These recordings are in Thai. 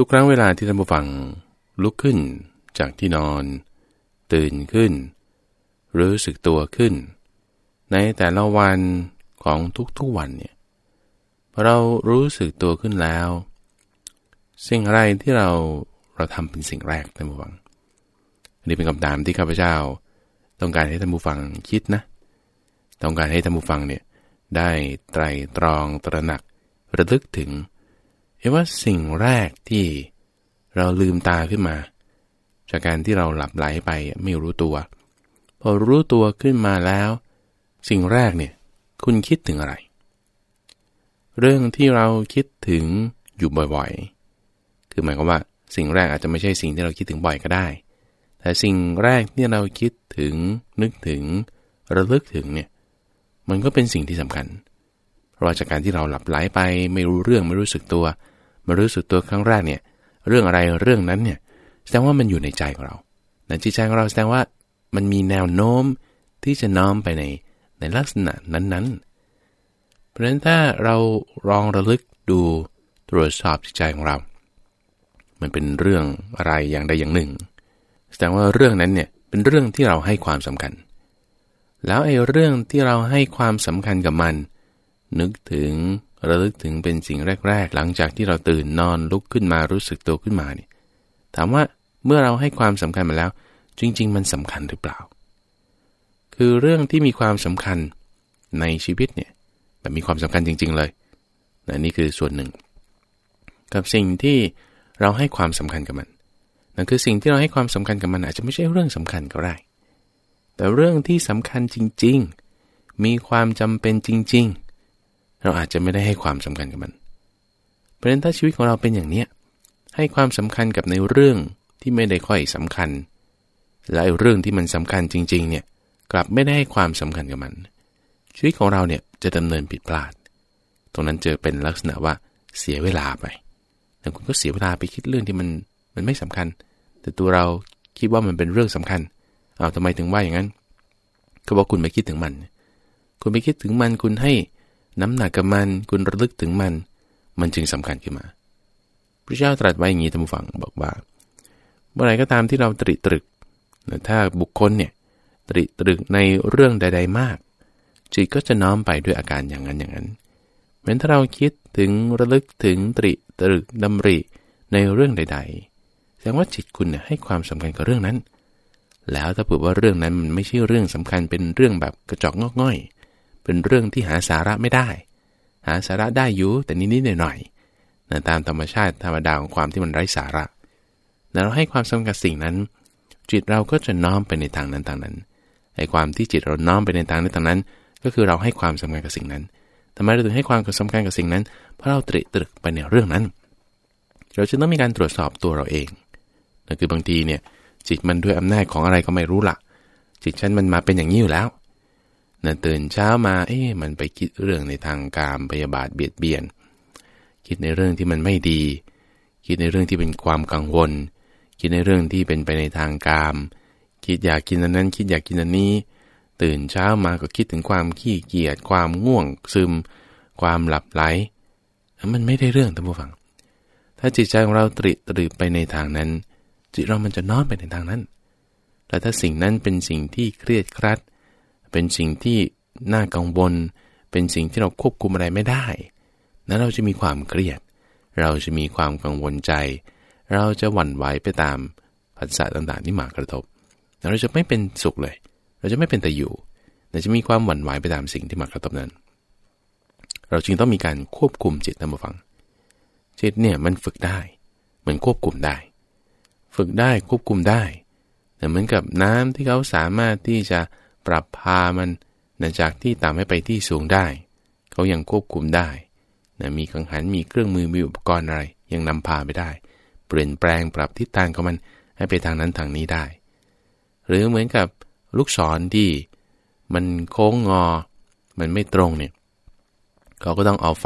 ทุกครั้งเวลาที่ท่านผู้ฟังลุกขึ้นจากที่นอน ตื่นขึ้น รู้สึกตัวขึ้น ในแต่ละวันของทุกๆวันเนี่ยเรารู้สึกตัวขึ้นแล้ว สิ่งอะไรที่เราเราทำเป็นสิ่งแรกท่านผู้ฟังอันนี้เป็นคำถามที่ข้าพเจ้า ต้องการให้ท่านผู้ฟังคิดนะ ต้องการให้ท่านผู้ฟังเนี่ยได้ไตรตรองตระหนักระลึกถึง เห็นว่าสิ่งแรกที่เราลืมตาขึ้นมา จากการที่เราหลับไหลไปไม่รู้ตัว พอรู้ตัวขึ้นมาแล้ว สิ่งแรกเนี่ยคุณคิดถึงอะไร เรื่องที่เราคิดถึงอยู่บ่อยๆ คือหมายความว่าสิ่งแรกอาจจะไม่ใช่สิ่งที่เราคิดถึงบ่อยก็ได้ แต่สิ่งแรกที่เราคิดถึงนึกถึงระลึกถึงเนี่ยมันก็เป็นสิ่งที่สำคัญ เพราะจากการที่เราหลับไหลไปไม่รู้เรื่องไม่รู้สึกตัว มารู้สึกตัวครั้งแรกเนี่ยเรื่องอะไรเรื่องนั้นเนี่ยแสดงว่ามันอยู่ในใจของเราในจิตใจของเราแสดงว่ามันมีแนวโน้มที่จะน้อมไปในในลักษณะนั้นๆ เพราะฉะนั้นถ้าเราลองระลึกดูตรวจสอบจิตใจของเรา มันเป็นเรื่องอะไรอย่างใดอย่างหนึ่ง แสดงว่าเรื่องนั้นเนี่ยเป็นเรื่องที่เราให้ความสำคัญ แล้วไอ้เรื่องที่เราให้ความสำคัญกับมัน นึกถึง ระลึกถึงเป็นสิ่งแรก ๆ หลังจากที่เราตื่นนอนลุกขึ้นมารู้สึกตัวขึ้นมาเนี่ยถามว่าเมื่อเราให้ความสำคัญมาแล้ว จริง ๆ มันสำคัญหรือเปล่า คือเรื่องที่มีความสำคัญในชีวิตเนี่ยแบบมีความสำคัญจริง ๆ เลยนนี่คือส่วนหนึ่ง กับสิ่งที่เราให้ความสำคัญกับมันนั่นคือสิ่งที่เราให้ความสำคัญกับมันอาจจะไม่ใช่เรื่องสำคัญก็ได้ แต่เรื่องที่สำคัญจริง ๆ มีความจำเป็นจริง ๆ เราอาจจะไม่ได้ให้ความสำคัญกับมัน เพราะฉะนั้นถ้าชีวิตของเราเป็นอย่างเนี้ยให้ความสำคัญกับในเรื่องที่ไม่ได้ค่อยสำคัญ และเรื่องที่มันสำคัญจริงๆเนี่ยกลับไม่ได้ให้ความสำคัญกับมัน ชีวิตของเราเนี่ยจะดำเนินผิดพลาด ตรงนั้นเจอเป็นลักษณะว่าเสียเวลาไปแต่คุณก็เสียเวลาไปคิดเรื่องที่มันมันไม่สำคัญ แต่ตัวเราคิดว่ามันเป็นเรื่องสำคัญเอาทำไมถึงว่าอย่างนั้นก็บอกคุณไปคิดถึงมัน คุณไปคิดถึงมันคุณให้ น้ำหนักกับมันคุณระลึกถึงมัน มันจึงสำคัญขึ้นมาพระเจ้าตรัสไว้อย่างนี้ท่านผู้ฟังบอกว่า เมื่อไรก็ตามที่เราตริตรึกถ้าบุคคลเนี่ยตริตรึกในเรื่องใด ๆ มาก จิตก็จะน้อมไปด้วยอาการอย่างนั้นอย่างนั้นเหมือนถ้าเราคิดถึงระลึกถึงตริตรึกดำริในเรื่องใด ๆ แสดงว่าจิตคุณเนี่ยให้ความสำคัญกับเรื่องนั้น แล้วถ้าเผื่อว่าเรื่องนั้นมันไม่ใช่เรื่องสำคัญเป็นเรื่องแบบกระจอกงอกง่อย เป็นเรื่องที่หาสาระไม่ได้ หาสาระได้อยู่แต่นิดๆหน่อยๆนะตามธรรมชาติธรรมดาของความที่มันไร้สาระเราให้ความสำคัญสิ่งนั้น จิตเราก็จะน้อมไปในทางนั้นทางนั้นไอ้ความที่จิตเราน้อมไปในทางนั้นทางนั้น ก็คือเราให้ความสำคัญกับสิ่งนั้นทำไมเราถึงให้ความสำคัญกับสิ่งนั้น เพราะเราตริตรึกไปในเรื่องนั้น เราจะต้องมีการตรวจสอบตัวเราเองนั่นคือบางทีเนี่ยจิตมันด้วยอำนาจของอะไรก็ไม่รู้ละจิตฉันมันมาเป็นอย่างนี้อยู่แล้ว นะตื่นเช้ามา เอ๊ะมันไปคิดเรื่องในทางการพยาบาทเบียดเบียน คิดในเรื่องที่มันไม่ดี คิดในเรื่องที่เป็นความกังวล คิดในเรื่องที่เป็นไปในทางกามคิดอยากกินอันนั้น คิดอยากกินอันนี้ ตื่นเช้ามาก็คิดถึงความขี้เกียจ ความง่วงซึม ความหลับไหล มันไม่ได้เรื่องท่านผู้ฟัง ถ้าจิตใจของเราตริตรึไปในทางนั้น จิตเรามันจะน้อมไปในทางนั้น แต่ถ้าสิ่งนั้นเป็นสิ่งที่เครียดครัด เป็นสิ่งที่น่ากังวล เป็นสิ่งที่เราควบคุมอะไรไม่ได้ นั้นเราจะมีความเครียด เราจะมีความกังวลใจ เราจะหวั่นไหวไปตามผัสสะต่างๆที่มากระทบ เราจะไม่เป็นสุขเลย เราจะไม่เป็นแต่อยู่เราจะมีความหวั่นไหวไปตามสิ่งที่มากระทบนั้น เราจึงต้องมีการควบคุมจิตนะมาฟัง จิตเนี่ยมันฝึกได้ มันควบคุมได้ ฝึกได้ควบคุมได้แต่เหมือนกับน้ำที่เขาสามารถที่จะ ปรับพามันนะจากที่ต่ำให้ไปที่สูงได้ เขายังควบคุมได้นะมีกังหันมีเครื่องมือมีอุปกรณ์อะไร ยังนำพาไปได้ เปลี่ยนแปลงปรับทิศทางของมันให้ไปทางนั้นทางนี้ได้ หรือเหมือนกับลูกศรที่มันโค้งงอ มันไม่ตรงเนี่ยเขาก็ต้องเอาไฟ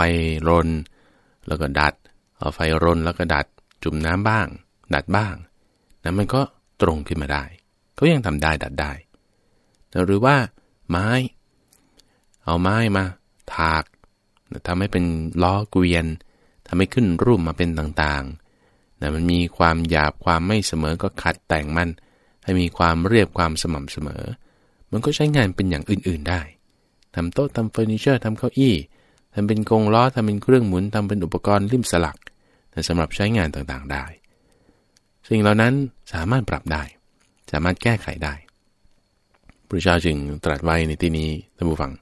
รน แล้วก็ดัด เอาไฟรนแล้วก็ดัด จุ่มน้ำบ้าง ดัดบ้างนะมันก็ตรงขึ้นมาได้ เขายังทำได้ดัดได้ หรือว่า ไม้ เอาไม้มา ถากทำให้เป็นล้อเกวียนทำให้ขึ้นรูปมาเป็นต่างๆนะมันมีความหยาบความไม่เสมอก็ขัดแต่งมัน ให้มีความเรียบความสม่ำเสมอ มันก็ใช้งานเป็นอย่างอื่นๆได้ทำโต๊ะทำเฟอร์นิเจอร์ทำเก้าอี้ทำเป็นกงล้อทำเป็นเครื่องหมุนทำเป็นอุปกรณ์ริมสลักสำหรับใช้งานต่างๆได้ สิ่งเหล่านั้นสามารถปรับได้ สามารถแก้ไขได้ พระเจ้าจึงตรัสไว้ในที่นี้ท่านผู้ฟัง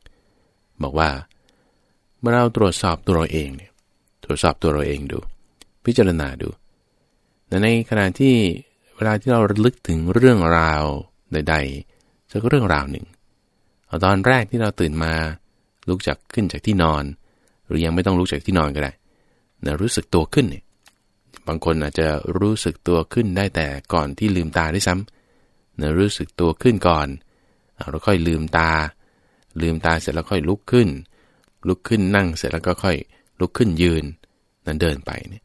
บอกว่า เมื่อเราตรวจสอบตัวเราเองเนี่ยตรวจสอบตัวเราเองดู พิจารณาดูแต่ในขณะที่เวลาที่เราระลึกถึงเรื่องราวใดๆสักเรื่องราวหนึ่งเอาตอนแรกที่เราตื่นมาลุกจากขึ้นจากที่นอน หรือยังไม่ต้องลุกจากที่นอนก็ได้นะรู้สึกตัวขึ้นเนี่ยบางคนอาจจะรู้สึกตัวขึ้นได้แต่ก่อนที่ลืมตาได้ซ้ำนะรู้สึกตัวขึ้นก่อน เราค่อยลืมตา ลืมตาเสร็จแล้วค่อยลุกขึ้น ลุกขึ้นนั่งเสร็จแล้วก็ค่อยลุกขึ้นยืน นั้นเดินไปเนี่ย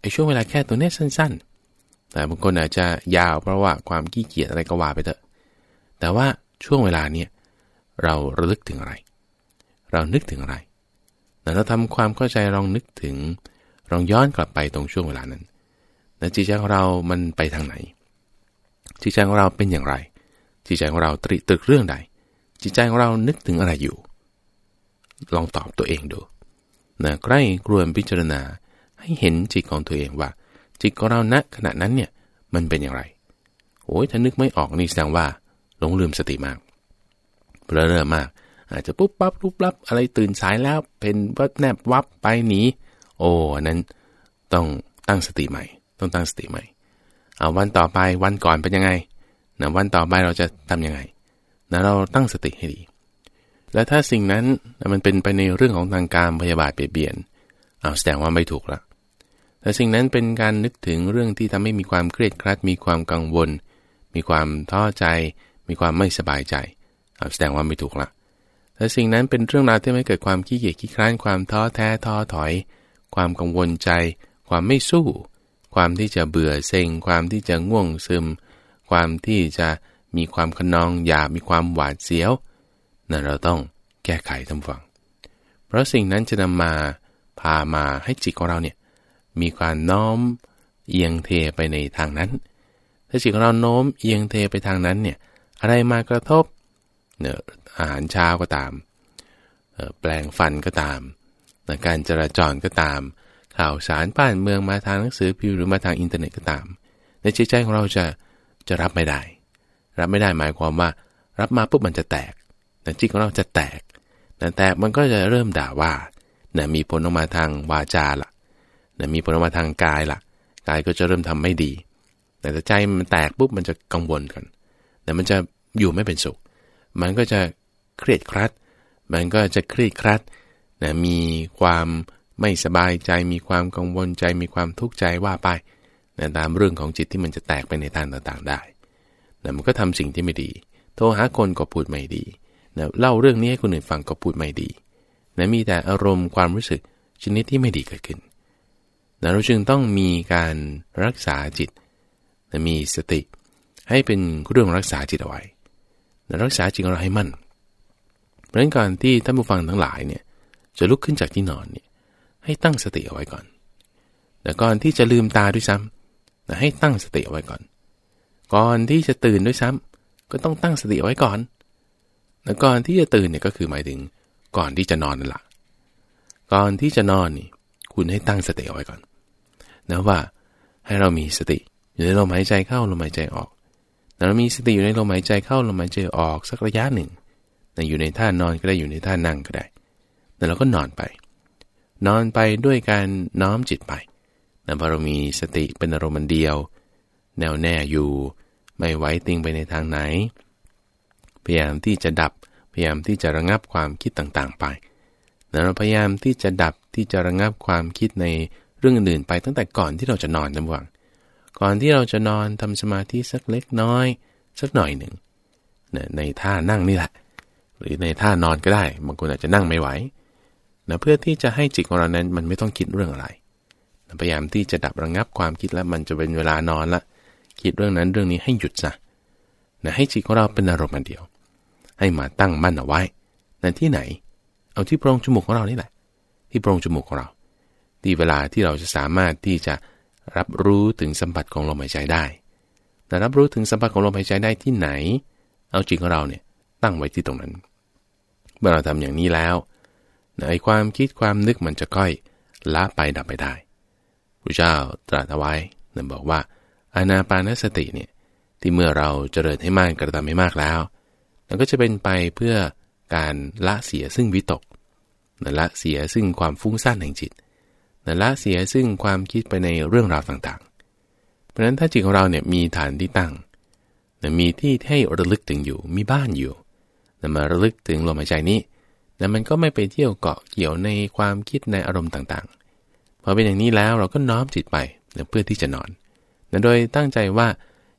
ไอ้ช่วงเวลาแค่ตัวนี้สั้น ๆ แต่บางคนอาจจะยาวเพราะว่าความขี้เกียจอะไรก็ว่าไปเถอะ แต่ว่าช่วงเวลาเนี่ยเราระลึกถึงอะไร เรานึกถึงอะไรแต่เราทำความเข้าใจลองนึกถึงลองย้อนกลับไปตรงช่วงเวลานั้นแจิตใจของเรามันไปทางไหน จิตใจของเราเป็นอย่างไร จิตใจของเราตริตรึกเรื่องใด จิตใจของเรานึกถึงอะไรอยู่ ลองตอบตัวเองดูนะใกล้กรวนพิจารณาให้เห็นจิตของตัวเองว่า จิตของเราณขณะนั้นเนี่ยมันเป็นอย่างไรโอ้ยถ้านึกไม่ออกนี่แสดงว่าหลงลืมสติมากเพลิเริ่มมาก อาจจะปุ๊บปั๊บปุ๊บปั๊บอะไรตื่นสายแล้วเป็นวัดแนบวับไปหนีโอ้อันนั้นต้องตั้งสติใหม่ ต้องตั้งสติใหม่เอาวันต่อไปวันก่อนเป็นยังไง นะวันต่อไปเราจะทํำยังไงนะเราตั้งสติให้ดี แล้วถ้าสิ่งนั้นมันเป็นไปในเรื่องของทางการพยาบาทเปลี่ยนเอาแสดงว่าไม่ถูกละแต่สิ่งนั้นเป็นการนึกถึงเรื่องที่ทำให้มีความเครียดครัด มีความกังวล มีความท้อใจ มีความไม่สบายใจเอาแสดงว่าไม่ถูกละแต่สิ่งนั้นเป็นเรื่องราวที่ไม่เกิดความขี้เกียจขี้คร้านความท้อแท้ท้อถอย ความกังวลใจ ความไม่สู้ ความที่จะเบื่อเซ็ง ความที่จะง่วงซึม ความที่จะมีความขนองอยากมีความหวาดเสียวนั่นเราต้องแก้ไขทำฝัง เพราะสิ่งนั้นจะนำมาพามาให้จิตของเราเนี่ยมีการน้อมเอียงเทไปในทางนั้น ถ้าจิตของเราโน้มเอียงเทไปทางนั้นเนี่ยอะไรมากระทบเนี่ยอาหารเช้าก็ตาม แปลงฟันก็ตามการจราจรก็ตาม ข่าวสารบ้านเมืองมาทางหนังสือพิมพ์หรือมาทางอินเทอร์เน็ตก็ตาม ในจิตใจของเราจะ จะรับไม่ได้ รับไม่ได้หมายความว่า รับมาปุ๊บมันจะแตกแต่จิตของเราจะแตกแต่แตกมันก็จะเริ่มด่าว่านะมีผลออกมาทางวาจาละ่ะนะมีผลออกมาทางกายละ่ะ กายก็จะเริ่มทำไม่ดี แต่ใจมันแตกปุ๊บมันจะกังวลกันแต่มันจะอยู่ไม่เป็นสุข มันก็จะเครียดครัด มันก็จะเครียดครัดนะมีความไม่สบายใจ มีความกังวลใจ มีความทุกข์ใจว่าไป นะตามเรื่องของจิตที่มันจะแตกไปในทางต่างๆได้นะมันก็ทำสิ่งที่ไม่ดี โทรหาคนก็พูดไม่ดีนะเล่าเรื่องนี้ให้คนอื่นฟังก็พูดไม่ดีนะมีแต่อารมณ์ความรู้สึกชนิดที่ไม่ดีเกิดขึ้นนะเราจึงต้องมีการรักษาจิตนะมีสติ ให้เป็นเรื่องรักษาจิตเอาไว้รักษาจิตของเราให้มั่น เพราะฉะนั้นการที่ท่านผู้ฟังทั้งหลายเนี่ยจะลุกขึ้นจากที่นอนเนี่ยให้ตั้งสติเอาไว้ก่อน แต่ก่อนที่จะลืมตาด้วยซ้ำให้ตั้งสติเอาไว้ก่อน ก่อนที่จะตื่นด้วยซ้ำก็ต้องตั้งสติเอาไว้ก่อนแต่ก่อนที่จะตื่นเนี่ยก็คือหมายถึงก่อนที่จะนอนนั่นแหละก่อนที่จะนอนนี่คุณให้ตั้งสติเอาไว้ก่อนนะว่าให้เรามีสติอยู่ในลมหายใจเข้าลมหายใจออกเรามีสติอยู่ในลมหายใจเข้าลมหายใจออกสักระยะหนึ่งอยู่ในท่านอนก็ได้อยู่ในท่านั่งก็ได้แต่เราก็นอนไป นอนไปด้วยการน้อมจิตไป แต่พอเรามีสติเป็นอารมณ์เดียว แน่วแน่อยู่ไม่ไหวติงไปในทางไหน พยายามที่จะดับพยายามที่จะระงับความคิดต่างๆไปแต่เราพยายามที่จะดับที่จะระงับความคิดในเรื่องอื่นๆไปตั้งแต่ก่อนที่เราจะนอนจำหวังก่อนที่เราจะนอนทำสมาธิสักเล็กน้อย สักหน่อยหนึ่งในท่านั่งนี่แหละ หรือในท่านอนก็ได้บางคนอาจจะนั่งไม่ไหวนะเพื่อที่จะให้จิตของเรานั้นมันไม่ต้องคิดเรื่องอะไร พยายามที่จะดับระงงับความคิดแล้วมันจะเป็นเวลานอนละคิดเรื่องนั้นเรื่องนี้ให้หยุดซะนะให้จิตของเราเป็นอารมณ์เดียว ให้มาตั้งมั่นเอาไว้นั่นที่ไหน เอาที่โพรงจมูกของเรานี่แหละ ที่โพรงจมูกของเราที่เวลาที่เราจะสามารถที่จะรับรู้ถึงสัมผัสของลมหายใจได้ แต่รับรู้ถึงสัมผัสของลมหายใจได้ที่ไหน เอาจิตของเราเนี่ยตั้งไว้ที่ตรงนั้น เมื่อเราทำอย่างนี้แล้วไอ้ความคิดความนึกมันจะค่อยละไปดับไปได้ ระเจ้าตรัสเอาไว้นั่นบอกว่าอานาปานสติเนี่ยที่เมื่อเราเจริญให้มากกระทำให้มากแล้วมันก็จะเป็นไปเพื่อการละเสียซึ่งวิตกละเสียซึ่งความฟุ้งซ่านแห่งจิตละเสียซึ่งความคิดไปในเรื่องราวต่างๆ เพราะฉะนั้นถ้าจิตของเราเนี่ยมีฐานที่ตั้งมีที่ให้ระลึกถึงอยู่ มีบ้านอยู่นมาระลึกถึงลมหายใจนี้แต่มันก็ไม่ไปเที่ยวเกาะเกี่ยวในความคิดในอารมณ์ต่างๆ อเป็นอย่างนี้แล้วเราก็น้อมจิตไปเพื่อที่จะนอนโดยตั้งใจว่า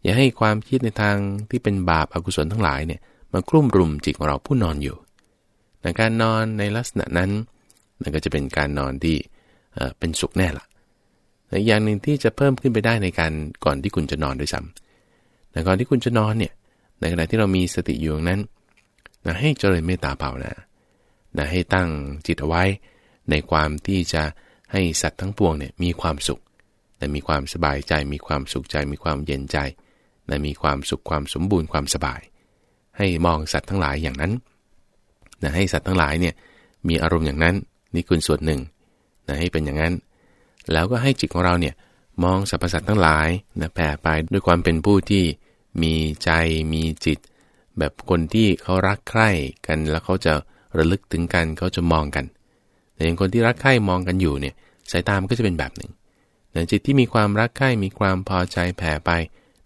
อย่าให้ความคิดในทางที่เป็นบาปอากุศลทั้งหลายเนี่ยมากลุ่มรุมจิตของเราผู้นอนอยู่ในการนอนในลักษณะนั้นนั่นก็จะเป็นการนอนที่เป็นสุขแน่ละอีกอย่างหนึ่งที่จะเพิ่มขึ้นไปได้ในการก่อนที่คุณจะนอนด้วยซ้ำแต่ก่อนที่คุณจะนอนเนี่ยในขณะที่เรามีสติอยู่นั้นนะให้เจริญเมตตาภาวนานะให้ตั้งจิตเอาไว้ในความที่จะ ให้สัตว์ทั้งปวงเนี่ยมีความสุขนะมีความสบายใจ มีความสุขใจ มีความเย็นใจนะมีความสุขความสมบูรณ์ความสบาย ให้มองสัตว์ทั้งหลายอย่างนั้นนะให้สัตว์ทั้งหลายเนี่ยมีอารมณ์อย่างนั้นนี่คุณส่วนหนึ่งนะให้เป็นอย่างนั้น แล้วก็ให้จิตของเราเนี่ยมองสรรพสัตว์ทั้งหลายนะแผ่ไปด้วยความเป็นผู้ที่มีใจมีจิต แบบคนที่เขารักใคร่กันแล้วเขาจะระลึกถึงกันเขาจะมองกัน แต่อย่างคนที่รักใคร่มองกันอยู่เนี่ยสายตามันก็จะเป็นแบบหนึ่งแต่จิตที่มีความรักใคร่มีความพอใจแผ่ไป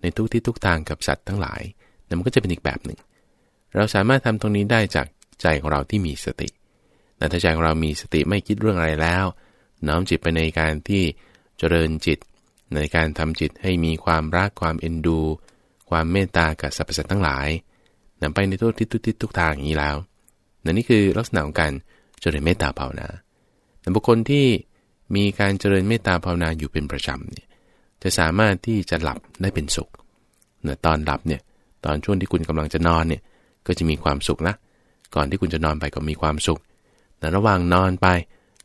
ในทุกที่ทุกทางกับสัตว์ทั้งหลายนั่นมันก็จะเป็นอีกแบบหนึ่ง เราสามารถทำตรงนี้ได้จากใจของเราที่มีสติแต่ถ้าใจของเรามีสติไม่คิดเรื่องอะไรแล้ว น้อมจิตไปในการที่เจริญจิต ในการทำจิตให้มีความรักความเอ็นดู ความเมตตากับสรรพสัตว์ทั้งหลายนำไปในทุกทิศทุกทิศทุกทางอย่างนี้แล้วนั่นนี่คือลักษณะของการเจริญเมตตาภาวนา แต่บุคคลที่มีการเจริญเมตตาภาวนาอยู่เป็นประจำเนี่ยจะสามารถที่จะหลับได้เป็นสุขเนะตอนหลับเนี่ยตอนช่วงที่คุณกำลังจะนอนเนี่ยก็จะมีความสุขละก่อนที่คุณจะนอนไปก็มีความสุขแต่ระหว่างนอนไป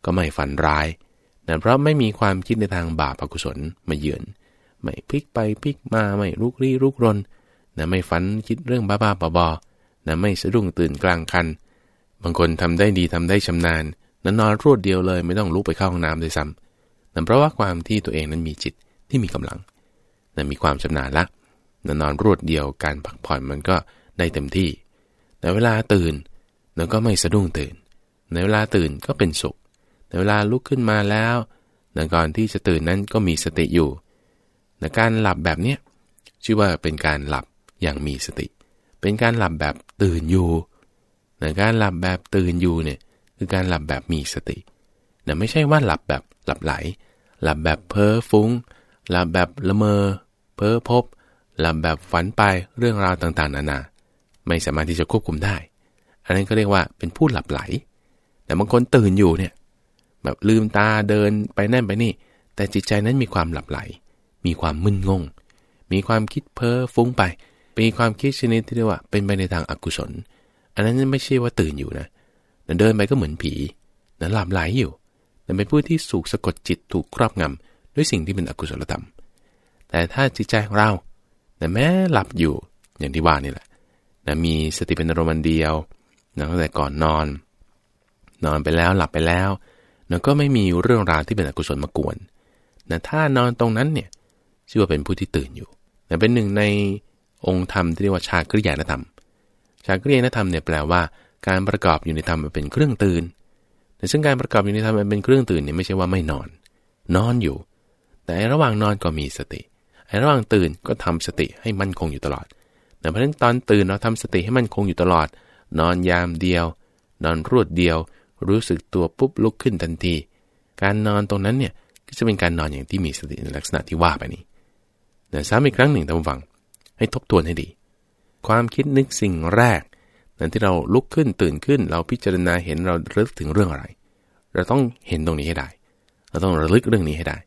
ก็ไม่ฝันร้ายแต่เพราะไม่มีความคิดในทางบาปอกุศลมาเยือน ไม่พลิกไปพลิกมาไม่ลุกลี้ลุกรนนะไม่ฝันคิดเรื่องบ้าๆบอๆนะไม่สะดุ้งตื่นกลางคัน บางคนทำได้ดีทำได้ชำนาญ นั้นนอนรวดเดียวเลยไม่ต้องลุกไปเข้าห้องน้ำเลยซ้ำนั่นเพราะว่าความที่ตัวเองนั้นมีจิตที่มีกำลังนั่นมีความชำนาญละนั่นนอนรวดเดียวการพักผ่อนมันก็ได้เต็มที่ แต่เวลาตื่นแล้วก็ไม่สะดุ้งตื่น ในเวลาตื่นก็เป็นสุข ในเวลาลุกขึ้นมาแล้วในก่อนที่จะตื่นนั้นก็มีสติอยู่ในการหลับแบบเนี้ยชื่อว่าเป็นการหลับอย่างมีสติ เป็นการหลับแบบตื่นอยู่ในการหลับแบบตื่นอยู่เนี่ย คือการหลับแบบมีสติแต่ไม่ใช่ว่าหลับแบบหลับไหล หลับแบบเพ้อฟุ้ง หลับแบบละเมอ เพ้อพบ หลับแบบฝันไปเรื่องราวต่างๆ นานา ไม่สามารถที่จะควบคุมได้ อันนั้นก็เรียกว่าเป็นผู้หลับไหล แต่บางคนตื่นอยู่เนี่ยแบบลืมตาเดินไปนั่นไปนี่ แต่จิตใจนั้นมีความหลับไหล มีความมึนงง มีความคิดเพ้อฟุ้งไปมีความคิดชนิดที่เรียกว่าเป็นไปในทางอากุศล อันนั้นไม่ใช่ว่าตื่นอยู่นะ เดินไปก็เหมือนผีนั้นหลับไหลอยู่ แต่เป็นผู้ที่สูกสะกดจิตถูกครอบงำด้วยสิ่งที่เป็นอกุศลธรรม แต่ถ้าจิตใจของเราแต่แม้หลับอยู่อย่างที่ว่านี่แหละนะมีสติเป็นอารมณ์เดียวนะตั้งแต่ก่อนนอน นอนไปแล้วหลับไปแล้วนะก็ไม่มีเรื่องราวที่เป็นอกุศลมากวนนะถ้านอนตรงนั้นเนี่ยชื่อว่าเป็นผู้ที่ตื่นอยู่นะเป็นหนึ่งในองค์ธรรมที่เรียกว่าชากริยานธรรม ชากริยานธรรมเนี่ยแปลว่า การประกอบอยู่ในธรรมมันเป็นเครื่องตื่นแต่ซึ่งการประกอบอยู่ในธรรมมันเป็นเครื่องตื่นเนี่ยไม่ใช่ว่าไม่นอน นอนอยู่ แต่ระหว่างนอนก็มีสติไอ้ระหว่างตื่นก็ทำสติให้มั่นคงอยู่ตลอดแต่เพราะฉะนั้นตอนตื่นเราทำสติให้มั่นคงอยู่ตลอด นอนยามเดียว นอนรวดเดียว รู้สึกตัวปุ๊บลุกขึ้นทันที การนอนตรงนั้นเนี่ยก็จะเป็นการนอนอย่างที่มีสติในลักษณะที่ว่าไปนี้แต่ซ้ำอีกครั้งหนึ่งท่านฟัง ให้ทบทวนให้ดี ความคิดนึกสิ่งแรก นั้นที่เราลุกขึ้นตื่นขึ้น เราพิจารณาเห็นเราระลึกถึงเรื่องอะไร เราต้องเห็นตรงนี้ให้ได้ เราต้องระลึกเรื่องนี้ให้ได้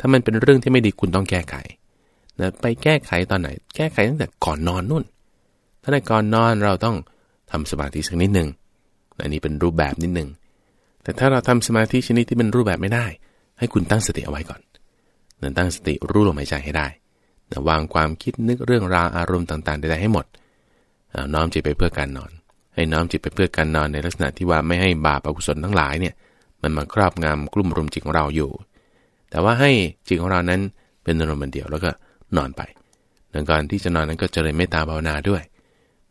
ถ้ามันเป็นเรื่องที่ไม่ดีคุณต้องแก้ไขนะไปแก้ไขตอนไหน แก้ไขตั้งแต่ก่อนนอนนู่นถ้าในก่อนนอนเราต้องทำสมาธิสักนิดหนึ่งอันนี้เป็นรูปแบบนิดหนึ่งแต่ถ้าเราทำสมาธิชนิดที่เป็นรูปแบบไม่ได้ ให้คุณตั้งสติเอาไว้ก่อนนั่นตั้งสติรู้ลมหายใจให้ได้นะวางความคิดนึกเรื่องราวอารมณ์ต่างๆใดๆให้หมด น้อมจิตไปเพื่อการนอน ให้น้อมจิตไปเพื่อการนอนในลักษณะที่ว่าไม่ให้บาปอกุศลทั้งหลายเนี่ยมันมาครอบงำกลุ่มรุมจิตของเราอยู่ แต่ว่าให้จิตของเรานั้นเป็นอารมณ์เดียวแล้วก็นอนไปในการที่จะนอนนั้นก็เจริญเมตตาภาวนาด้วย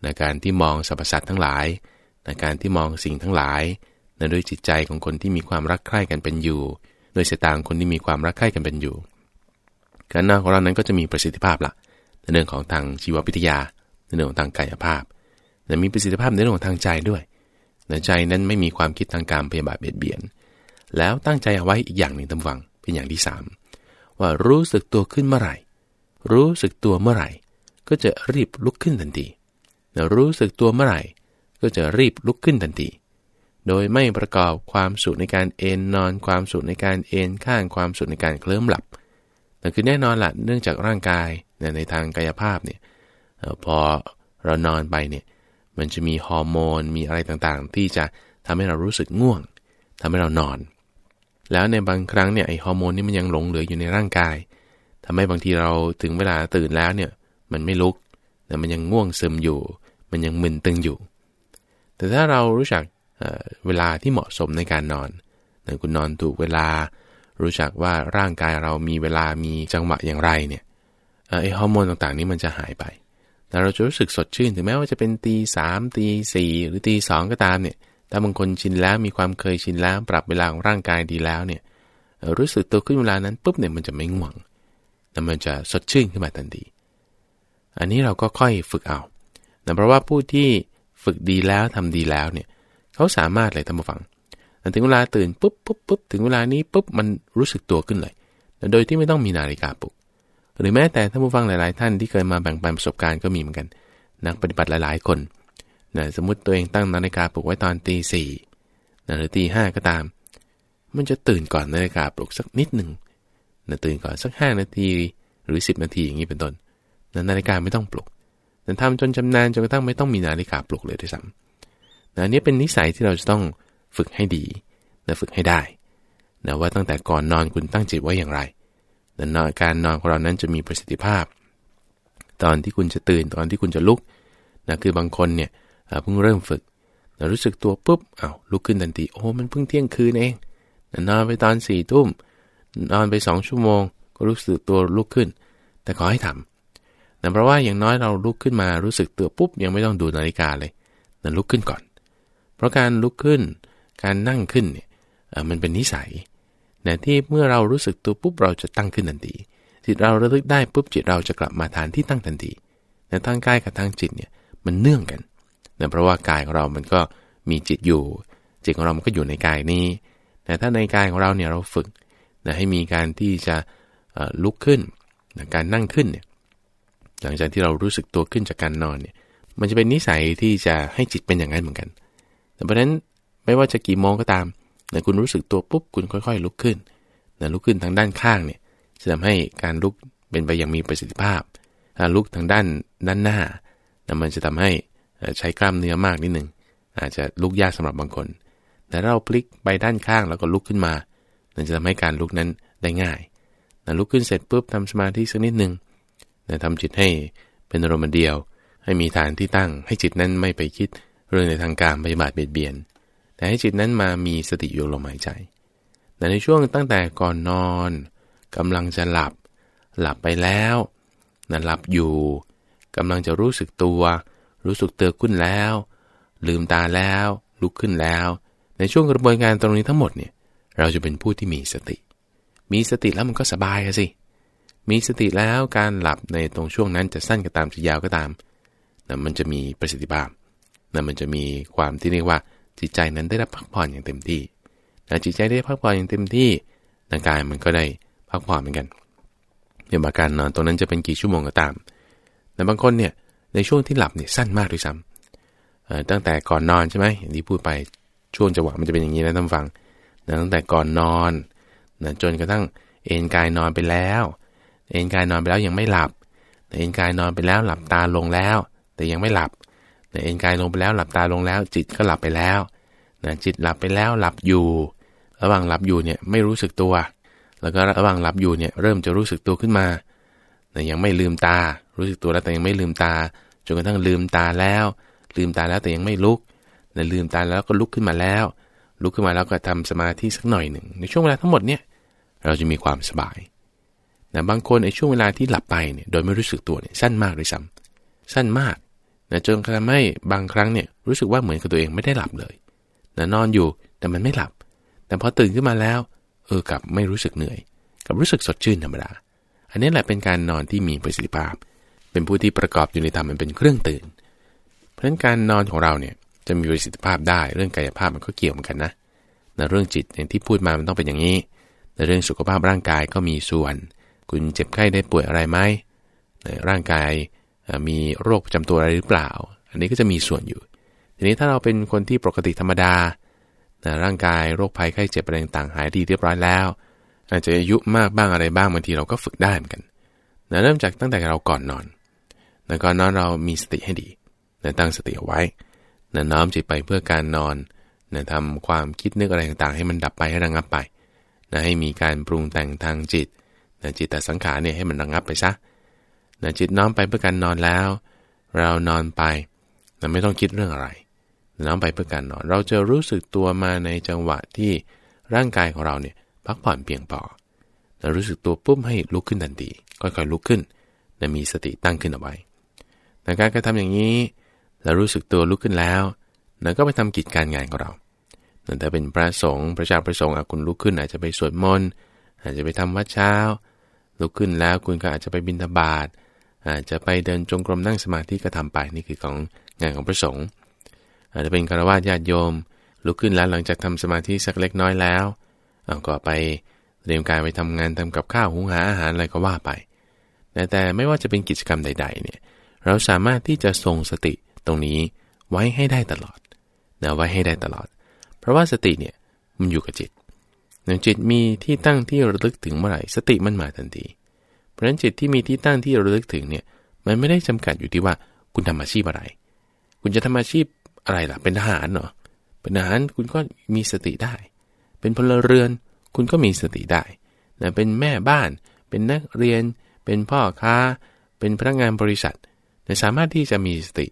ในการที่มองสรรพสัตว์ทั้งหลายในการที่มองสิ่งทั้งหลายในด้วยจิตใจของคนที่มีความรักใคร่กันเป็นอยู่โดยสายตาของคนที่มีความรักใคร่กันเป็นอยู่ การนอนของเรานั้นก็จะมีประสิทธิภาพละในเรื่องของทางชีววิทยา เรื่องของทางกายภาพแต่มีประสิทธิภาพในเรื่องของทางใจด้วยในใจนั้นไม่มีความคิดทางการพยาบาทเบียดเบียน แล้วตั้งใจเอาไว้อีกอย่างหนึ่งตำวังเป็นอย่างที่สามว่ารู้สึกตัวขึ้นเมื่อไหร่ รู้สึกตัวเมื่อไหร่ ก็จะรีบลุกขึ้นทันทีรู้สึกตัวเมื่อไหร่ ก็จะรีบลุกขึ้นทันที โดยไม่ประกอบความสุขในการเอนนอน ความสุขในการเอนข้างความสุขในการเคลิ้มหลับแต่คือแน่นอนล่ะเนื่องจากร่างกายในทางกายภาพเนี่ย พอเรานอนไปเนี่ยมันจะมีฮอร์โมนมีอะไรต่างๆ ที่จะทำให้เรารู้สึกง่วงทำให้เรานอน แล้วในบางครั้งเนี่ยไอฮอร์โมนนี่มันยังหลงเหลืออยู่ในร่างกายทำให้บางทีเราถึงเวลาตื่นแล้วเนี่ยมันไม่ลุกแต่มันยังง่วงซึมอยู่ มันยังมึนตึงอยู่ แต่ถ้าเรารู้จักเวลาที่เหมาะสมในการนอนคุณนอนถูกเวลา รู้จักว่าร่างกายเรามีเวลามีจังหวะอย่างไรเนี่ยไอฮอร์โมนต่างๆ นี้มันจะหายไป เราจะรู้สึกสดชื่นถึงแม้ว่าจะเป็นตีสามตีสี่หรือตีสองก็ตามเนี่ยถ้าบางคนชินแล้วมีความเคยชินแล้วปรับเวลาของร่างกายดีแล้วเนี่ยรู้สึกตัวขึ้นเวลานั้นปุ๊บเนี่ยมันจะไม่ง่วงแต่มันจะสดชื่นขึ้นมาทันทีอันนี้เราก็ค่อยฝึกเอาแต่เพราะว่าผู้ที่ฝึกดีแล้วทำดีแล้วเนี่ยเขาสามารถเลยทำมาฟังถึงเวลาตื่นปุ๊บปุ๊บปุ๊บถึงเวลานี้ปุ๊บมันรู้สึกตัวขึ้นเลย โดยที่ไม่ต้องมีนาฬิกาปลุก หรือแม้แต่ท่านผู้ฟังหลาย ๆ ท่านที่เคยมาแบ่งปันประสบการณ์ก็มีเหมือนกัน นักปฏิบัติหลาย ๆ คนนะสมมติตัวเองตั้งนาฬิกาปลุกไว้ตอนตีสี่นะหรือตีห้าก็ตาม มันจะตื่นก่อนนาฬิกาปลุกสักนิดหนึ่งนะตื่นก่อนสักห้านาทีหรือสิบนาทีอย่างนี้เป็นต้นนะนาฬิกาไม่ต้องปลุกแต่ทำจนชำนาญจนกระทั่งไม่ต้องมีนาฬิกาปลุกเลยด้วยซ้ำนะนี้เป็นนิสัยที่เราจะต้องฝึกให้ดีนะฝึกให้ได้นะว่าตั้งแต่ก่อนนอนคุณตั้งจิตไว้อย่างไร นะการนอนของเรานั้นจะมีประสิทธิภาพ ตอนที่คุณจะตื่นตอนที่คุณจะลุกนะคือบางคนเนี่ยเพิ่งเริ่มฝึกรู้สึกตัวปุ๊บอา้าวลุกขึ้นทันทีโอ้มันเพิ่งเที่ยงคืนเองนอนไปตอนสี่ทุ่มนอนไปสองชั่วโมง ก็รู้สึกตัวลุกขึ้น แต่ขอให้ทำแต่เพราะว่าอย่างน้อยเราลุกขึ้นมารู้สึกตัวปุ๊บยังไม่ต้องดูนาฬิกาเลยนั่นลุกขึ้นก่อน เพราะการลุกขึ้น การนั่งขึ้นเนี่ยมันเป็นนิสัย แต่ที่เมื่อเรารู้สึกตัวปุ๊บเราจะตั้งขึ้นทันทีจิตเราระลึกได้ปุ๊บจิตเราจะกลับมาฐานที่ตั้งทันทีแต่ทางกายกับทางจิตเนี่ยมันเนื่องกันนะเพราะว่ากายของเรามันก็มีจิตอยู่ จิตของเรามันก็อยู่ในกายนี้ แต่ถ้าในกายของเราเนี่ยเราฝึกนะให้มีการที่จะลุกขึ้นนะการนั่งขึ้นเนี่ยหลังจากที่เรารู้สึกตัวขึ้นจากการนอนเนี่ยมันจะเป็นนิสัยที่จะให้จิตเป็นอย่างนั้นเหมือนกัน แต่เพราะนั้นไม่ว่าจะกี่โมงก็ตาม นะคุณรู้สึกตัวปุ๊บคุณค่อยๆ ลุกขึ้นนะลุกขึ้นทางด้านข้างเนี่ยจะทำให้การลุกเป็นไปอย่างมีประสิทธิภาพถ้าลุกทางด้านด้านหน้านะมันจะทำให้ใช้กล้ามเนื้อมากนิดหนึ่งอาจจะลุกยากสำหรับบางคน แต่เราพลิกไปด้านข้างแล้วก็ลุกขึ้นมานั่นจะทำให้การลุกนั้นได้ง่ายนะลุกขึ้นเสร็จปุ๊บทำสมาธิสักนิดหนึ่งนะทำจิตให้เป็นอารมณ์เดียว ให้มีฐานที่ตั้ง ให้จิตนั้นไม่ไปคิดเรื่องในทางการปฏิบัติเบียดเบียน แต่ให้จิตนั้นมามีสติอยู่ลมหายใจ แต่ในช่วงตั้งแต่ก่อนนอนกำลังจะหลับ หลับไปแล้วนะหลับอยู่กำลังจะรู้สึกตัว รู้สึกเตือขึ้นแล้ว ลืมตาแล้วลุกขึ้นแล้ว ในช่วงกระบวนการตรงนี้ทั้งหมดเนี่ยเราจะเป็นผู้ที่มีสติ มีสติแล้วมันก็สบายสิ มีสติแล้วการหลับในตรงช่วงนั้นจะสั้นก็ตามจะยาวก็ตามนะมันจะมีประสิทธิภาพนะมันจะมีความที่เรียกว่า จิตใจนั้นได้รับพักผ่อนอย่างเต็มที่นะจิตใจได้พักผ่อนอย่างเต็มที่ร่างกายมันก็ได้พักผ่อนเหมือนกันอย่างบาการนอนตรงนั้นจะเป็นกี่ชั่วโมงก็ตาม แต่บางคนเนี่ยในช่วงที่หลับเนี่ยสั้นมากด้วยซ้ำตั้งแต่ก่อนนอนใช่ไหมอย่างที่พูดไปช่วงจังหวะมันจะเป็นอย่างนี้นะท่านฟัง ตั้งแต่ก่อนนอนนะจนกระทั่งเอนกายนอนไปแล้ว เอนกายนอนไปแล้วยังไม่หลับ เอนกายนอนไปแล้วหลับตาลงแล้ว แต่ยังไม่หลับ เอ็นกายลงไปแล้วหลับตาลงแล้ว จิตก็หลับไปแล้วนะจิตหลับไปแล้วหลับอยู่ ระหว่างหลับอยู่เนี่ยไม่รู้สึกตัว แล้วก็ระหว่างหลับอยู่เนี่ยเริ่มจะรู้สึกตัวขึ้นมาแต่ยังไม่ลืมตา รู้สึกตัวแล้วแต่ยังไม่ลืมตาจนกระทั่งลืมตาแล้ว ลืมตาแล้วแต่ยังไม่ลุกแต่ลืมตาแล้วก็ลุกขึ้นมาแล้ว ลุกขึ้นมาแล้วก็ทำสมาธิสักหน่อยหนึ่งในช่วงเวลาทั้งหมดเนี่ยเราจะมีความสบายแต่บางคนในช่วงเวลาที่หลับไปเนี่ยโดยไม่รู้สึกตัวเนี่ยสั้นมากเลยซ้ำสั้นมาก นะจนทำให้บางครั้งเนี่ยรู้สึกว่าเหมือนกับตัวเองไม่ได้หลับเลยนะนอนอยู่แต่มันไม่หลับ แต่พอตื่นขึ้นมาแล้ว เออกลับไม่รู้สึกเหนื่อยกับรู้สึกสดชื่นธรรมดา อันนี้แหละเป็นการนอนที่มีประสิทธิภาพ เป็นผู้ที่ประกอบอยู่ในธรรมมันเป็นเครื่องตื่น เพราะฉะนั้นการนอนของเราเนี่ยจะมีประสิทธิภาพได้เรื่องกายภาพมันก็เกี่ยวเหมือนกันนะในเรื่องจิตอย่างที่พูดมามันต้องเป็นอย่างนี้ในเรื่องสุขภาพร่างกายก็มีส่วน คุณเจ็บไข้ได้ป่วยอะไรไหมในร่างกาย มีโรคประจำตัวอะไรหรือเปล่า อันนี้ก็จะมีส่วนอยู่ ทีนี้ถ้าเราเป็นคนที่ปกติธรรมดาร่างกายโรคภัยไข้เจ็บอะไรต่างหายดีเรียบร้อยแล้ว อาจจะอายุมากบ้างอะไรบ้างบางทีเราก็ฝึกได้เหมือนกันนะเริ่มจากตั้งแต่เราก่อนนอนนะก่อนนอนเรามีสติให้ดีนะตั้งสติเอาไว้นะน้อมจิตไปเพื่อการนอนนะทำความคิดนึกอะไรต่างๆ ให้มันดับไปให้ระงับไปนะให้มีการปรุงแต่งทางจิตนะจิตแต่สังขารเนี่ยให้มันระงับไปซะ นะจิตน้อมไปเพื่อการนอนแล้ว เรานอนไปนะไม่ต้องคิดเรื่องอะไร น้อมไปเพื่อการนอน เราจะรู้สึกตัวมาในจังหวะที่ร่างกายของเราเนี่ยพักผ่อนเพียงพอเรารู้สึกตัวปุ๊บให้ลุกขึ้นทันทีค่อยๆลุกขึ้นและมีสติตั้งขึ้นเอาไว้ในการกระทำอย่างนี้เรารู้สึกตัวลุกขึ้นแล้วเราก็ไปทำกิจการงานของเราแต่เป็นพระสงฆ์พระเจ้าประสงค์คุณลุกขึ้นอาจจะไปสวดมนต์อาจจะไปทำวัดเช้า ลุกขึ้นแล้วคุณก็อาจจะไปบิณฑบาต อาจจะไปเดินจงกรมนั่งสมาธิก็ทำไปนี่คือของงานของพระสงฆ์อาจจะเป็นคารวะญาติโยม ลุกขึ้นแล้วหลังจากทำสมาธิสักเล็กน้อยแล้วเอาก็ไปเตรียมการไปทำงานทำกับข้าวหุงหาอาหารอะไรก็ว่าไปแต่แต่ไม่ว่าจะเป็นกิจกรรมใด ๆ เนี่ยเราสามารถที่จะทรงสติตรงนี้ไว้ให้ได้ตลอดนะไว้ให้ได้ตลอด เพราะว่าสติเนี่ยมันอยู่กับจิตหนึ่งจิตมีที่ตั้งที่ระลึกถึงเมื่อไหร่ สติมันมาทันที เพราะฉะนั้นจิตที่มีที่ตั้งที่ระลึกถึงเนี่ยมันไม่ได้จำกัดอยู่ที่ว่าคุณทำอาชีพอะไร คุณจะทำอาชีพอะไรล่ะ เป็นทหารเนาะเป็นทหารคุณก็มีสติได้ เป็นพลเรือน คุณก็มีสติได้นะเป็นแม่บ้าน เป็นนักเรียน เป็นพ่อค้า เป็นพนักงานบริษัทนะสามารถที่จะมีสติ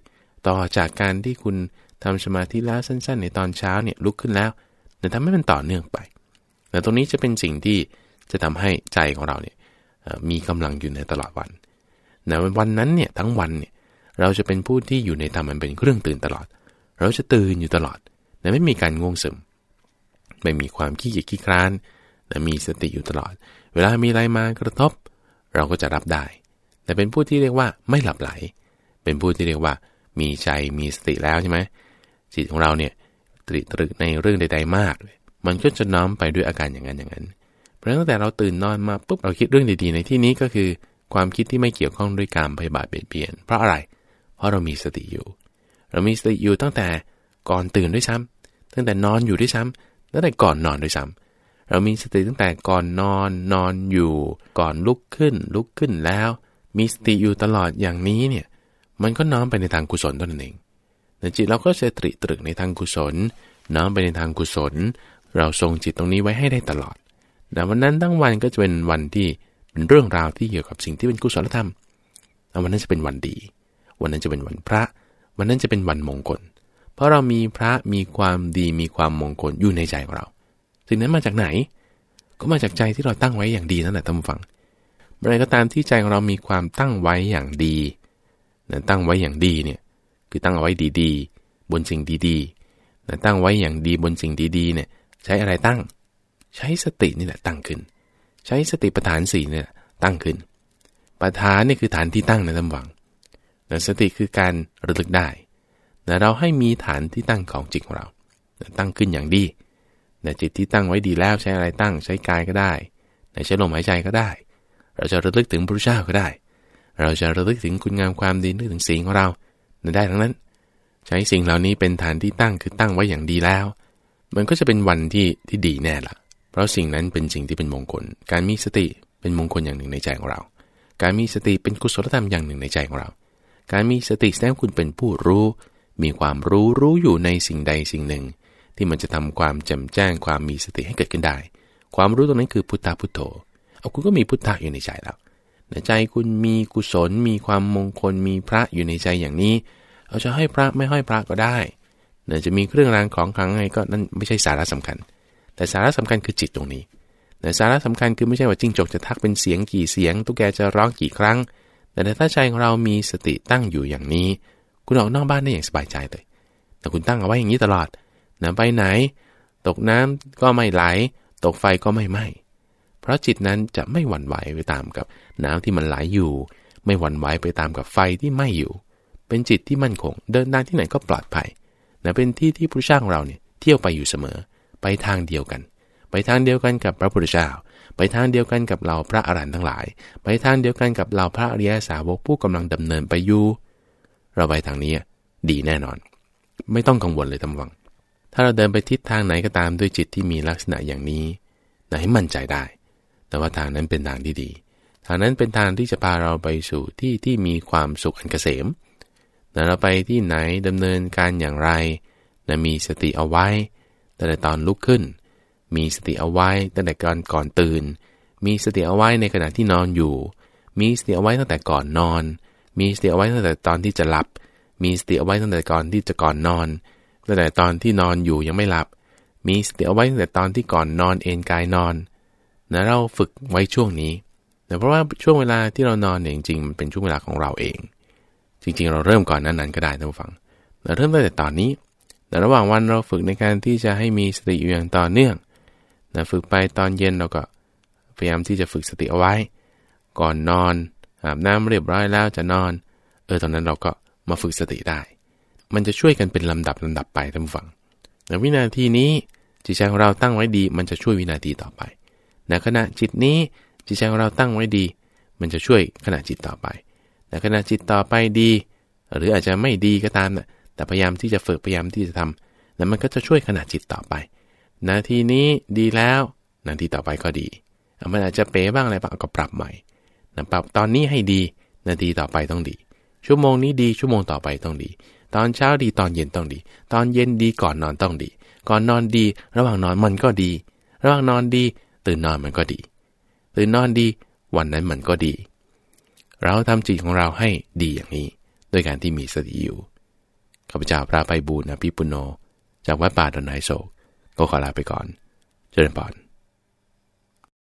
ต่อจากการที่คุณทำสมาธิแล้วสั้น ๆ ในตอนเช้าเนี่ยลุกขึ้นแล้วแต่ทำให้มันต่อเนื่องไปแต่ตรงนี้จะเป็นสิ่งที่จะทำให้ใจของเราเนี่ย มีกำลังอยู่ในตลอดวันในวันนั้นเนี่ยทั้งวันเนี่ยเราจะเป็นผู้ที่อยู่ในธรรมมันเป็นเครื่องตื่นตลอด เราจะตื่นอยู่ตลอดแต่ไม่มีการง่วงซึม ไม่มีความขี้เกียจขี้คร้านแต่มีสติอยู่ตลอด เวลามีอะไรมากระทบ เราก็จะรับได้ แต่เป็นผู้ที่เรียกว่าไม่หลับไหล เป็นผู้ที่เรียกว่า มีใจมีสติแล้วใช่ไหมจิตของเราเนี่ยตริตรึกในเรื่องใด ๆ มาก มันก็จะน้อมไปด้วยอาการอย่างนั้นอย่างนั้น ราะตั้งแต่เราตื่นนอนมาปุ๊บเราคิดเรื่องดีๆ ในที่นี้ก็คือ ความคิดที่ไม่เกี่ยวข้องด้วยการพยาบาทเบียดเบียน เพราะอะไร เพราะเรามีสติอยู่ เรามีสติอยู่ตั้งแต่ก่อนตื่นด้วยซ้ำตั้งแต่นอนอยู่ด้วยซ้ำตั้งแต่ก่อนนอนด้วยซ้ำเรามีสติตั้งแต่ก่อนนอนนอนอยู่ ก่อนลุกขึ้น ลุกขึ้นแล้ว มีสติอยู่ตลอดอย่างนี้เนี่ยมันก็น้อมไปในทางกุศลตัวนั่นเองแต่จิตเราก็จะตริตรึกในทางกุศล น้อมไปในทางกุศล เราทรงจิตตรงนี้ไว้ให้ได้ตลอด แต่วันนั้นทั้งวันก็จะเป็นวันที่เป็นเรื่องราวที่เกี่ยวกับสิ่งที่เป็นกุศลธรรมวันนั้นจะเป็นวันดี วันนั้นจะเป็นวันพระ วันนั้นจะเป็นวันมงคล เพราะเรามีพระมีความดีมีความมงคลอยู่ในใจของเรา สิ่งนั้นมาจากไหน ก็มาจากใจที่เราตั้งไว้อย่างดีนั่นแหละท่านฟังเมื่อไรก็ตามที่ใจของเรามีความตั้งไว้อย่างดีนะตั้งไว้อย่างดีเนี่ยคือตั้งเอาไว้ดีๆ บนสิ่งดีๆนะตั้งไว้อย่างดีบนสิ่งดีๆเนี่ยใช้อะไรตั้ง ใช้สตินี่แหละตั้งขึ้น ใช้สติปัฏฐานสี่เนี่ยตั้งขึ้นปัฏฐานนี่คือฐานที่ตั้งนะท่านฟังนะสติคือการระลึกได้นะเราให้มีฐานที่ตั้งของจิตของเรา ตั้งขึ้นอย่างดีนะจิตที่ตั้งไว้ดีแล้วใช้อะไรตั้ง ใช้กายก็ได้ใช้ลมหายใจก็ได้ เราจะระลึกถึงพระเจ้าก็ได้ เราจะระลึกถึงคุณงามความดีนึกถึงสิ่งของเราได้ทั้งนั้น ใช้สิ่งเหล่านี้เป็นฐานที่ตั้งคือตั้งไว้อย่างดีแล้ว มันก็จะเป็นวันที่ที่ดีแน่ล่ะ เพราะสิ่งนั้นเป็นสิ่งที่เป็นมงคล การมีสติเป็นมงคลอย่างหนึ่งในใจของเรา การมีสติเป็นกุศลธรรมอย่างหนึ่งในใจของเรา การมีสติแสดงคุณเป็นผู้รู้ มีความรู้รู้อยู่ในสิ่งใดสิ่งหนึ่ง ที่มันจะทำความแจ่มแจ้งความมีสติให้เกิดขึ้นได้ ความรู้ตรงนั้นคือพุทธพุทโธ เอาคุณก็มีพุทธะอยู่ในใจแล้วในใจคุณมีกุศล มีความมงคล มีพระอยู่ในใจอย่างนี้ เอาจะให้พระไม่ให้พระก็ได้เนี่ยจะมีเครื่องรางของขลังไงก็นั่นไม่ใช่สาระสำคัญ แต่สาระสำคัญคือจิตตรงนี้แต่สาระสำคัญคือไม่ใช่ว่าจิ้งจกจะทักเป็นเสียงกี่เสียง ตุ๊กแกจะร้องกี่ครั้ง แต่ถ้าใจของเรามีสติตั้งอยู่อย่างนี้ คุณออกนอกบ้านได้อย่างสบายใจเลย แต่คุณตั้งเอาไว้อย่างนี้ตลอดนะไปไหน ตกน้ำก็ไม่ไหล ตกไฟก็ไม่ไหม้ เพราะจิตนั้นจะไม่หวั่นไหวไปตามกับน้ำที่มันไหลอยู่ ไม่หวั่นไหวไปตามกับไฟที่ไหม้อยู่ เป็นจิตที่มั่นคง เดินทางที่ไหนก็ปลอดภัยนะเป็นที่ที่พระเจ้าของเราเนี่ยเที่ยวไปอยู่เสมอ ไปทางเดียวกัน ไปทางเดียวกันกับพระพุทธเจ้า ไปทางเดียวกันกับเราพระอรหันต์ทั้งหลาย ไปทางเดียวกันกับเราพระอริยสาวกผู้กำลังดำเนินไปอยู่ เราไปทางนี้ดีแน่นอน ไม่ต้องกังวลเลยทำวัง ถ้าเราเดินไปทิศทางไหนก็ตามด้วยจิตที่มีลักษณะอย่างนี้นะให้มั่นใจได้ แต่ว่าทางนั้นเป็นทางที่ดี ทางนั้นเป็นทางที่จะพาเราไปสู่ที่ที่มีความสุขอันเกษมนะเราไปที่ไหนดำเนินการอย่างไรนะมีสติเอาไว้ ตั้งแต่ตอนลุกขึ้น มีสติเอาไว้ตั้งแต่ก่อนก่อนตื่น มีสติเอาไว้ในขณะที่นอนอยู่ มีสติเอาไว้ตั้งแต่ก่อนนอน มีสติเอาไว้ตั้งแต่ตอนที่จะหลับ มีสติเอาไว้ตั้งแต่ก่อนที่จะก่อนนอนตั้งแต่ตอนที่นอนอยู่ยังไม่หลับ มีสติเอาไว้ตั้งแต่ตอนที่ก่อนนอนเอนกายนอนนะเราฝึกไว้ช่วงนี้แต่เพราะว่าช่วงเวลาที่เรานอนเนี่ยจริงๆมันเป็นช่วงเวลาของเราเอง จริงๆ เราเริ่มก่อนนั้นๆก็ได้ท่านผู้ฟังเราเริ่มตั้งแต่ตอนนี้ แต่ระหว่างวันเราฝึกในการที่จะให้มีสติอยู่อย่างต่อเนื่องนะฝึกไปตอนเย็นเราก็พยายามที่จะฝึกสติเอาไว้ ก่อนนอนอาบน้ำเรียบร้อยแล้วจะนอน เออตอนนั้นเราก็มาฝึกสติได้ มันจะช่วยกันเป็นลำดับลำดับไปท่านผู้ฟังในวินาทีนี้จิตใจของเราตั้งไว้ดี มันจะช่วยวินาทีต่อไปในขณะจิตนี้จิตใจของเราตั้งไว้ดี มันจะช่วยขณะจิตต่อไปแต่ขณะจิตต่อไปดี หรืออาจจะไม่ดีก็ตามนะ แต่พยายามที่จะฝึกพยายามที่จะทำแล้วมันก็จะช่วยขณะจิตต่อไป นาทีนี้ดีแล้วนาทีต่อไปก็ดีมันอาจจะเป๋บ้างอะไรบ้างก็ปรับใหม่นะปรับตอนนี้ให้ดี นาทีต่อไปต้องดี ชั่วโมงนี้ดีชั่วโมงต่อไปต้องดี ตอนเช้าดีตอนเย็นต้องดี ตอนเย็นดีก่อนนอนต้องดี ก่อนนอนดี ระหว่างนอนมันก็ดี ระหว่างนอนดี ตื่นนอนมันก็ดี ตื่นนอนดี วันนั้นมันก็ดี เราทำจิตของเราให้ดีอย่างนี้ด้วยการที่มีสติอยู่ ข้าพเจ้าพระไพบูรณอภิปุโน จากวัดป่าดอนไนโศกก็ขอลาไปก่อน เจริญพร